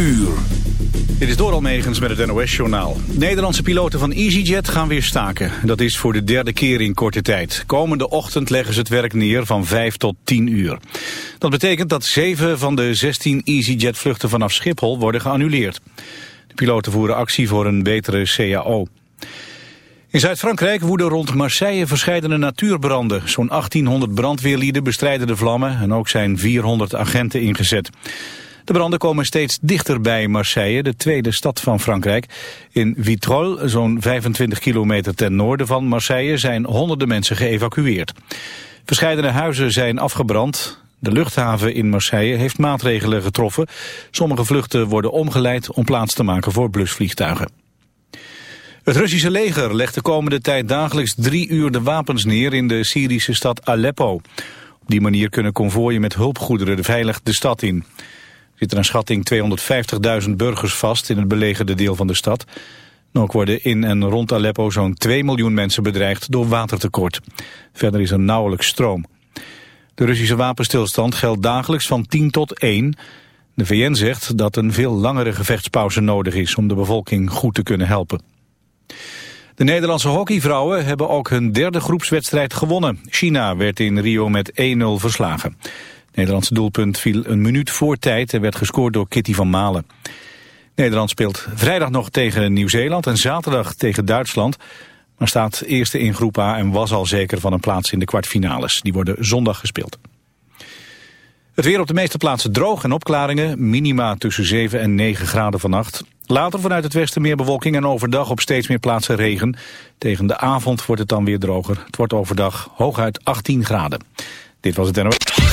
uur. Dit is door Almegens met het NOS-journaal. Nederlandse piloten van EasyJet gaan weer staken. Dat is voor de derde keer in korte tijd. Komende ochtend leggen ze het werk neer van 5 tot 10 uur. Dat betekent dat 7 van de 16 EasyJet-vluchten vanaf Schiphol worden geannuleerd. De piloten voeren actie voor een betere CAO. In Zuid-Frankrijk woeden rond Marseille verscheidene natuurbranden. Zo'n 1800 brandweerlieden bestrijden de vlammen en ook zijn 400 agenten ingezet. De branden komen steeds dichter bij Marseille, de tweede stad van Frankrijk. In Vitrolles, zo'n 25 kilometer ten noorden van Marseille, zijn honderden mensen geëvacueerd. Verscheidene huizen zijn afgebrand. De luchthaven in Marseille heeft maatregelen getroffen. Sommige vluchten worden omgeleid om plaats te maken voor blusvliegtuigen. Het Russische leger legt de komende tijd dagelijks drie uur de wapens neer in de Syrische stad Aleppo. Op die manier kunnen konvooien met hulpgoederen veilig de stad in zitten een schatting 250.000 burgers vast in het belegerde deel van de stad. ook worden in en rond Aleppo zo'n 2 miljoen mensen bedreigd door watertekort. Verder is er nauwelijks stroom. De Russische wapenstilstand geldt dagelijks van 10 tot 1. De VN zegt dat een veel langere gevechtspauze nodig is om de bevolking goed te kunnen helpen. De Nederlandse hockeyvrouwen hebben ook hun derde groepswedstrijd gewonnen. China werd in Rio met 1-0 verslagen. Nederlandse doelpunt viel een minuut voor tijd en werd gescoord door Kitty van Malen. Nederland speelt vrijdag nog tegen Nieuw-Zeeland en zaterdag tegen Duitsland. Maar staat eerste in groep A en was al zeker van een plaats in de kwartfinales. Die worden zondag gespeeld. Het weer op de meeste plaatsen droog en opklaringen. Minima tussen 7 en 9 graden vannacht. Later vanuit het westen meer bewolking en overdag op steeds meer plaatsen regen. Tegen de avond wordt het dan weer droger. Het wordt overdag hooguit 18 graden. Dit was het NOS.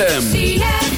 ZFM.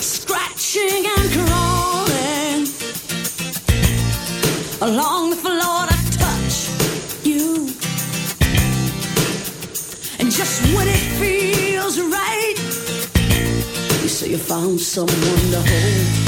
scratching and crawling along the floor touch you. And just when it feels right, you say you found someone to hold.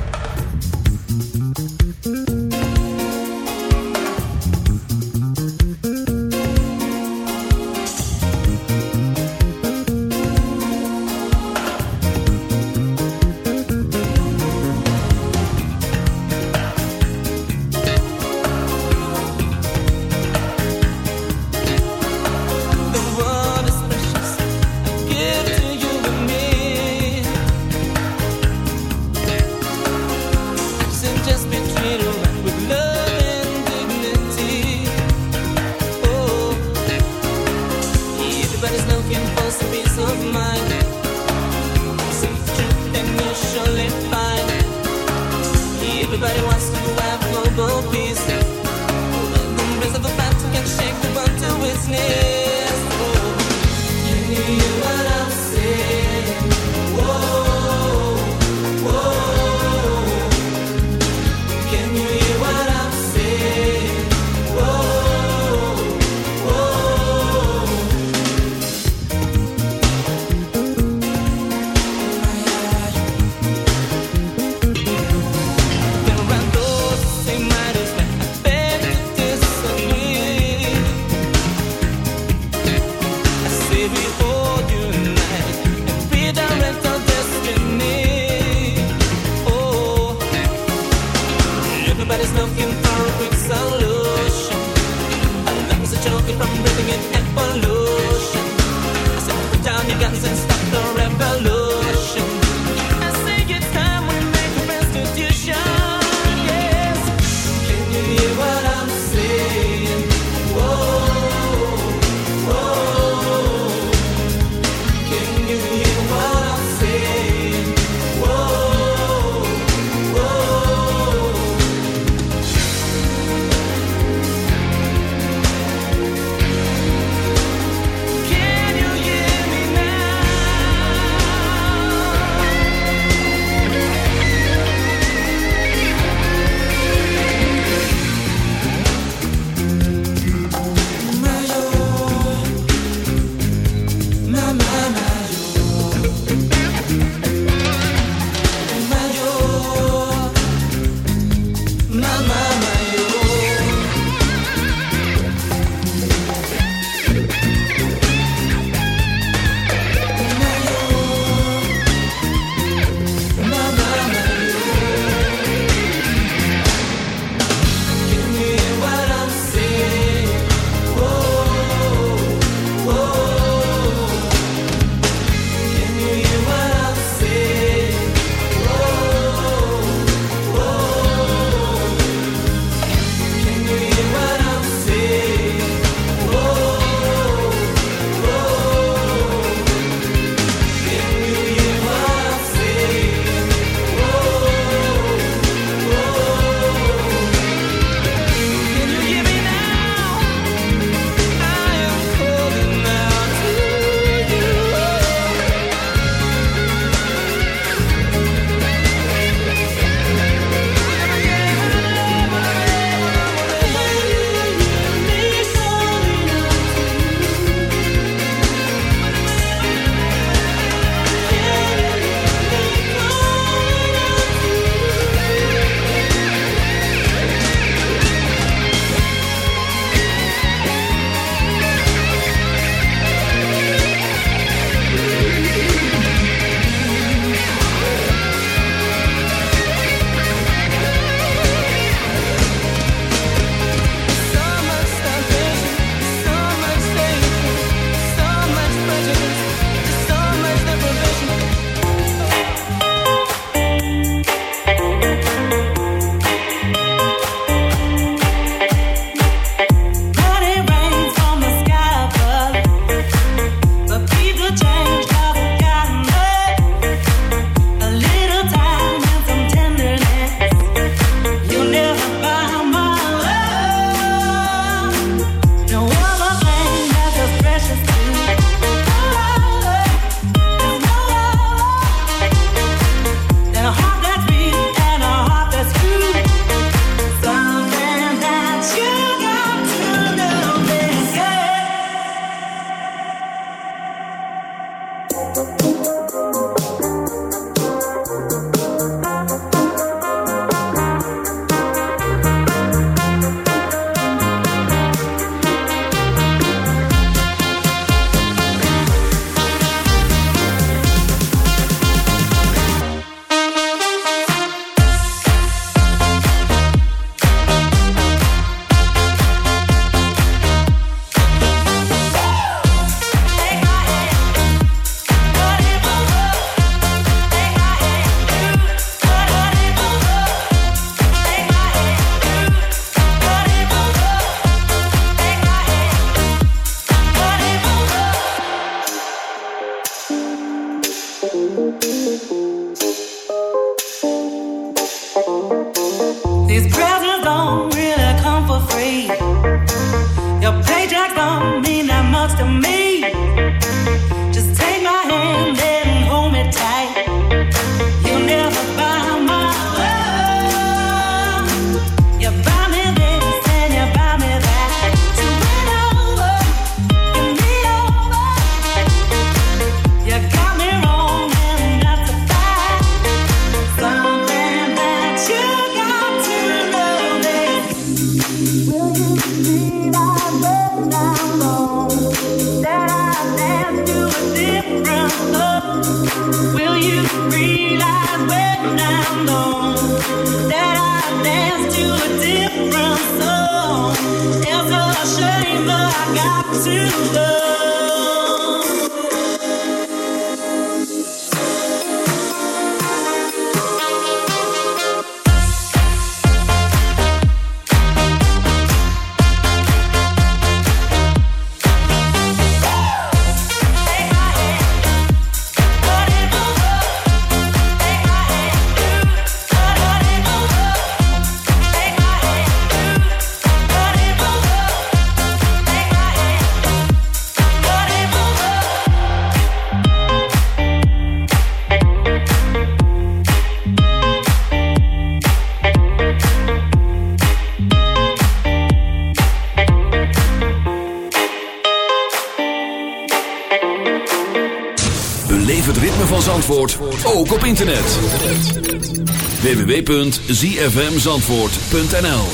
www.zfmzandvoort.nl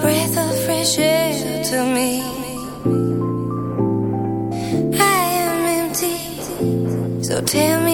breath. Of fresh air to me. So tell me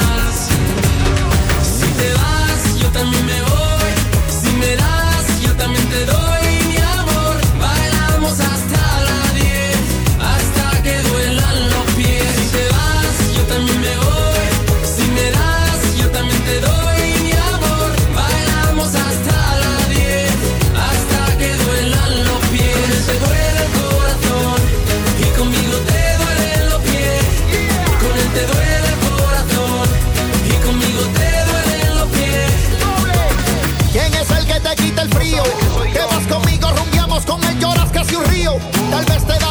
vacío. Vas conmigo, rumbiamos con él, lloras casi un río. Tal vez te da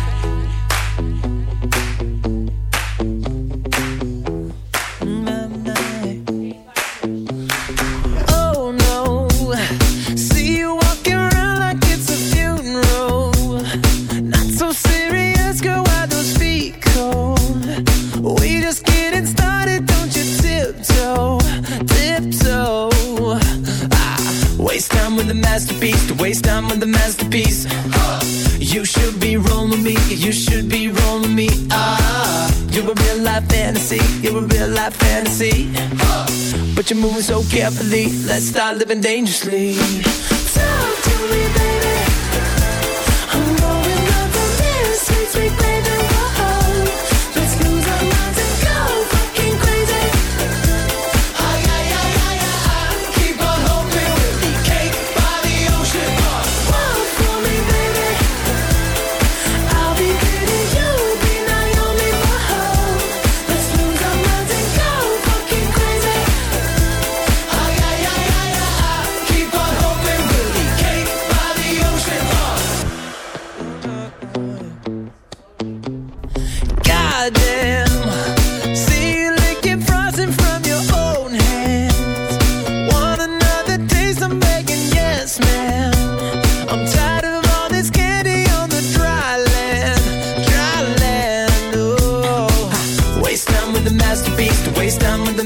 Fantasy, you're a real life fantasy. But you're moving so carefully, let's start living dangerously. Talk to me, baby. I'm going up from this sweet, sweet baby.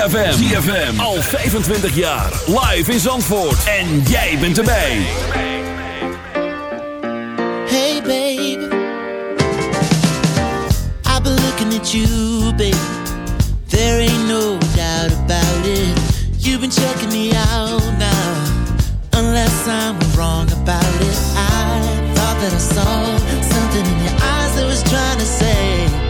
ZFM. ZFM. Al 25 jaar. Live in Zandvoort. En jij bent erbij. Hey, babe. I've been looking at you, babe. There ain't no doubt about it. You've been checking me out now. Unless I'm wrong about it. I thought that I saw something in your eyes that was trying to say,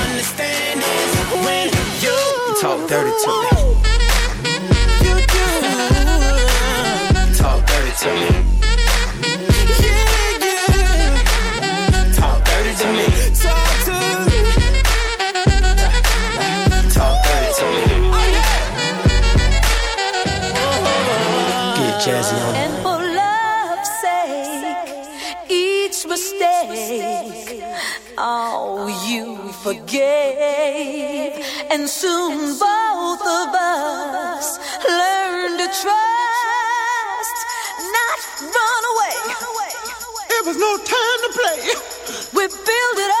understand is when you talk dirty to me. You do. Talk dirty to me. To play. We build it up